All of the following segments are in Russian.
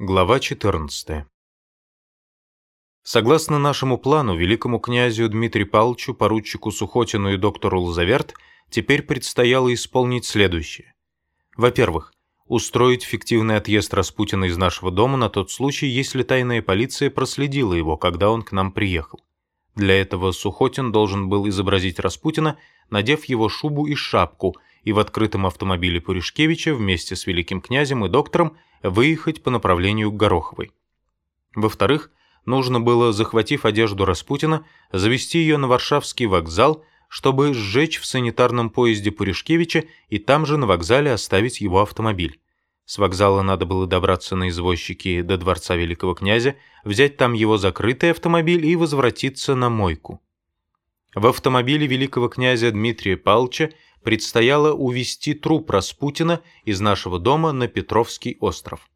Глава 14. Согласно нашему плану, великому князю Дмитрию Павловичу, поручику Сухотину и доктору Лазаверт теперь предстояло исполнить следующее. Во-первых, устроить фиктивный отъезд Распутина из нашего дома на тот случай, если тайная полиция проследила его, когда он к нам приехал. Для этого Сухотин должен был изобразить Распутина, надев его шубу и шапку, и в открытом автомобиле Пуришкевича вместе с великим князем и доктором выехать по направлению к Гороховой. Во-вторых, нужно было, захватив одежду Распутина, завести ее на Варшавский вокзал, чтобы сжечь в санитарном поезде Пуришкевича и там же на вокзале оставить его автомобиль. С вокзала надо было добраться на извозчике до дворца великого князя, взять там его закрытый автомобиль и возвратиться на мойку. В автомобиле великого князя Дмитрия Павловича предстояло увезти труп Распутина из нашего дома на Петровский остров.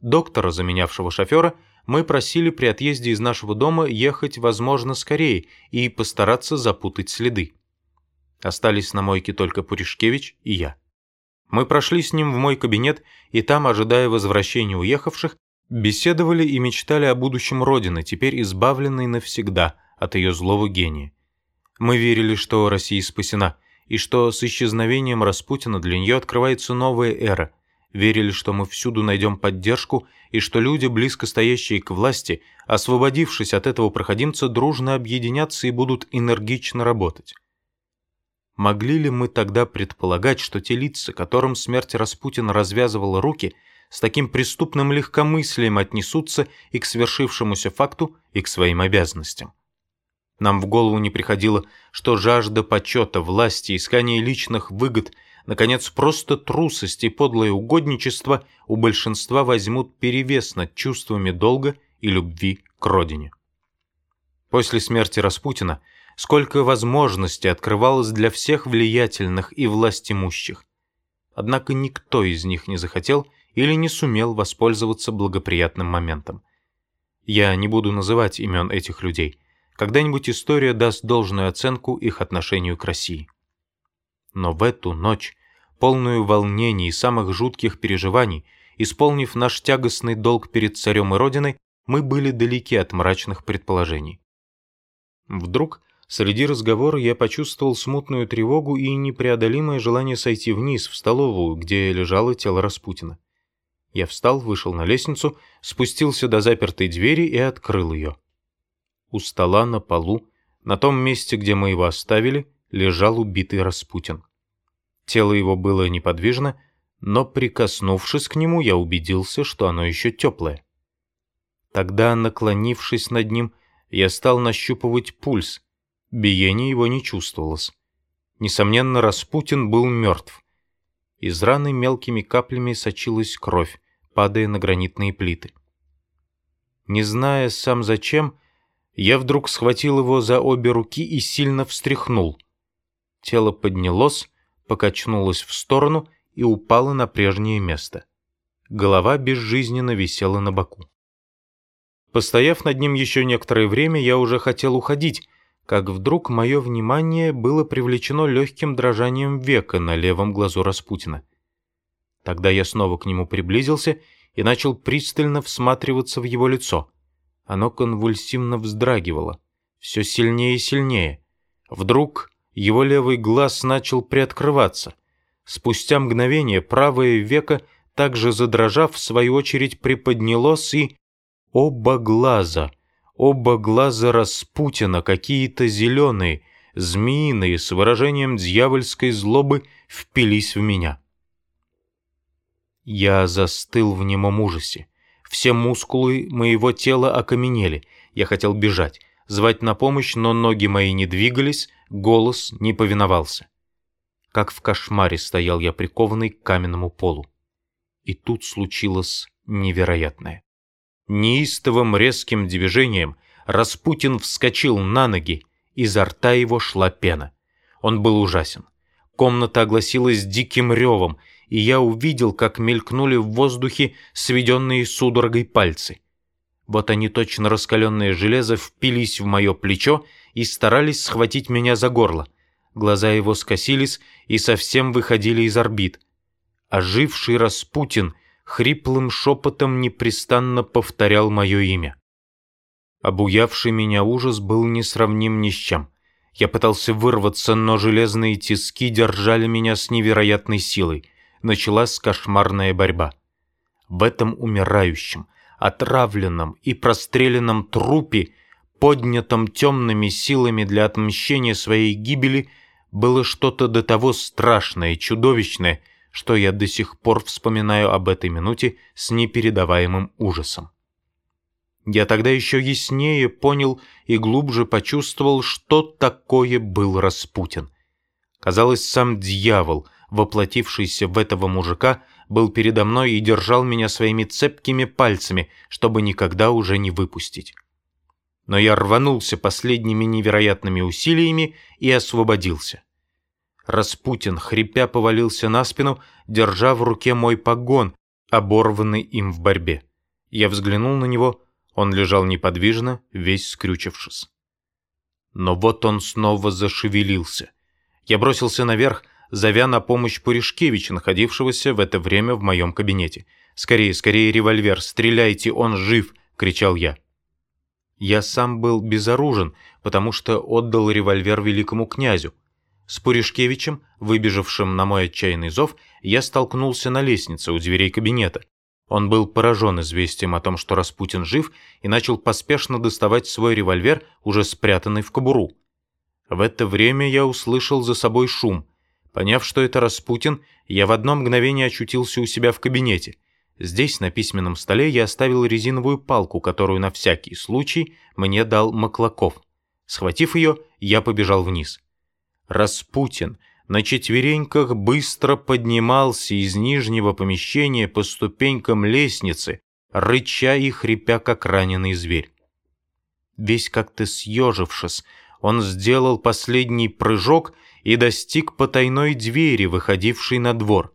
Доктора, заменявшего шофера, мы просили при отъезде из нашего дома ехать, возможно, скорее и постараться запутать следы. Остались на мойке только Пуришкевич и я. Мы прошли с ним в мой кабинет, и там, ожидая возвращения уехавших, беседовали и мечтали о будущем Родины, теперь избавленной навсегда от ее злого гения. Мы верили, что Россия спасена, и что с исчезновением Распутина для нее открывается новая эра. Верили, что мы всюду найдем поддержку, и что люди, близко стоящие к власти, освободившись от этого проходимца, дружно объединятся и будут энергично работать. Могли ли мы тогда предполагать, что те лица, которым смерть Распутина развязывала руки, с таким преступным легкомыслием отнесутся и к свершившемуся факту, и к своим обязанностям? Нам в голову не приходило, что жажда почета, власти, искание личных выгод, наконец, просто трусость и подлое угодничество у большинства возьмут перевес над чувствами долга и любви к родине. После смерти Распутина – сколько возможностей открывалось для всех влиятельных и властимущих. Однако никто из них не захотел или не сумел воспользоваться благоприятным моментом. Я не буду называть имен этих людей. Когда-нибудь история даст должную оценку их отношению к России. Но в эту ночь, полную волнений и самых жутких переживаний, исполнив наш тягостный долг перед царем и родиной, мы были далеки от мрачных предположений. Вдруг Среди разговора я почувствовал смутную тревогу и непреодолимое желание сойти вниз, в столовую, где лежало тело Распутина. Я встал, вышел на лестницу, спустился до запертой двери и открыл ее. У стола на полу, на том месте, где мы его оставили, лежал убитый Распутин. Тело его было неподвижно, но, прикоснувшись к нему, я убедился, что оно еще теплое. Тогда, наклонившись над ним, я стал нащупывать пульс, Биения его не чувствовалось. Несомненно, Распутин был мертв. Из раны мелкими каплями сочилась кровь, падая на гранитные плиты. Не зная сам зачем, я вдруг схватил его за обе руки и сильно встряхнул. Тело поднялось, покачнулось в сторону и упало на прежнее место. Голова безжизненно висела на боку. Постояв над ним еще некоторое время, я уже хотел уходить, как вдруг мое внимание было привлечено легким дрожанием века на левом глазу Распутина. Тогда я снова к нему приблизился и начал пристально всматриваться в его лицо. Оно конвульсивно вздрагивало, все сильнее и сильнее. Вдруг его левый глаз начал приоткрываться. Спустя мгновение правое веко, также задрожав, в свою очередь приподнялось и... Оба глаза — Оба глаза Распутина, какие-то зеленые, змеиные, с выражением дьявольской злобы, впились в меня. Я застыл в немом ужасе. Все мускулы моего тела окаменели. Я хотел бежать, звать на помощь, но ноги мои не двигались, голос не повиновался. Как в кошмаре стоял я прикованный к каменному полу. И тут случилось невероятное. Неистовым резким движением Распутин вскочил на ноги, изо рта его шла пена. Он был ужасен. Комната огласилась диким ревом, и я увидел, как мелькнули в воздухе сведенные судорогой пальцы. Вот они, точно раскаленное железо, впились в мое плечо и старались схватить меня за горло. Глаза его скосились и совсем выходили из орбит. Оживший Распутин хриплым шепотом непрестанно повторял мое имя. Обуявший меня ужас был несравним ни с чем. Я пытался вырваться, но железные тиски держали меня с невероятной силой. Началась кошмарная борьба. В этом умирающем, отравленном и простреленном трупе, поднятом темными силами для отмщения своей гибели, было что-то до того страшное, чудовищное, что я до сих пор вспоминаю об этой минуте с непередаваемым ужасом. Я тогда еще яснее понял и глубже почувствовал, что такое был Распутин. Казалось, сам дьявол, воплотившийся в этого мужика, был передо мной и держал меня своими цепкими пальцами, чтобы никогда уже не выпустить. Но я рванулся последними невероятными усилиями и освободился. Распутин, хрипя, повалился на спину, держа в руке мой погон, оборванный им в борьбе. Я взглянул на него — он лежал неподвижно, весь скрючившись. Но вот он снова зашевелился. Я бросился наверх, зовя на помощь Пуришкевича, находившегося в это время в моем кабинете. «Скорее, скорее, револьвер! Стреляйте, он жив!» — кричал я. Я сам был безоружен, потому что отдал револьвер великому князю. С Пуришкевичем, выбежавшим на мой отчаянный зов, я столкнулся на лестнице у дверей кабинета. Он был поражен известием о том, что Распутин жив, и начал поспешно доставать свой револьвер, уже спрятанный в кобуру. В это время я услышал за собой шум. Поняв, что это Распутин, я в одно мгновение очутился у себя в кабинете. Здесь, на письменном столе, я оставил резиновую палку, которую на всякий случай мне дал Маклаков. Схватив ее, я побежал вниз. Распутин — на четвереньках быстро поднимался из нижнего помещения по ступенькам лестницы, рыча и хрипя, как раненый зверь. Весь как-то съежившись, он сделал последний прыжок и достиг потайной двери, выходившей на двор.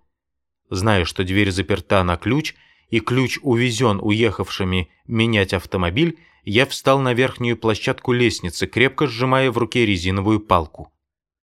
Зная, что дверь заперта на ключ, и ключ увезен уехавшими менять автомобиль, я встал на верхнюю площадку лестницы, крепко сжимая в руке резиновую палку.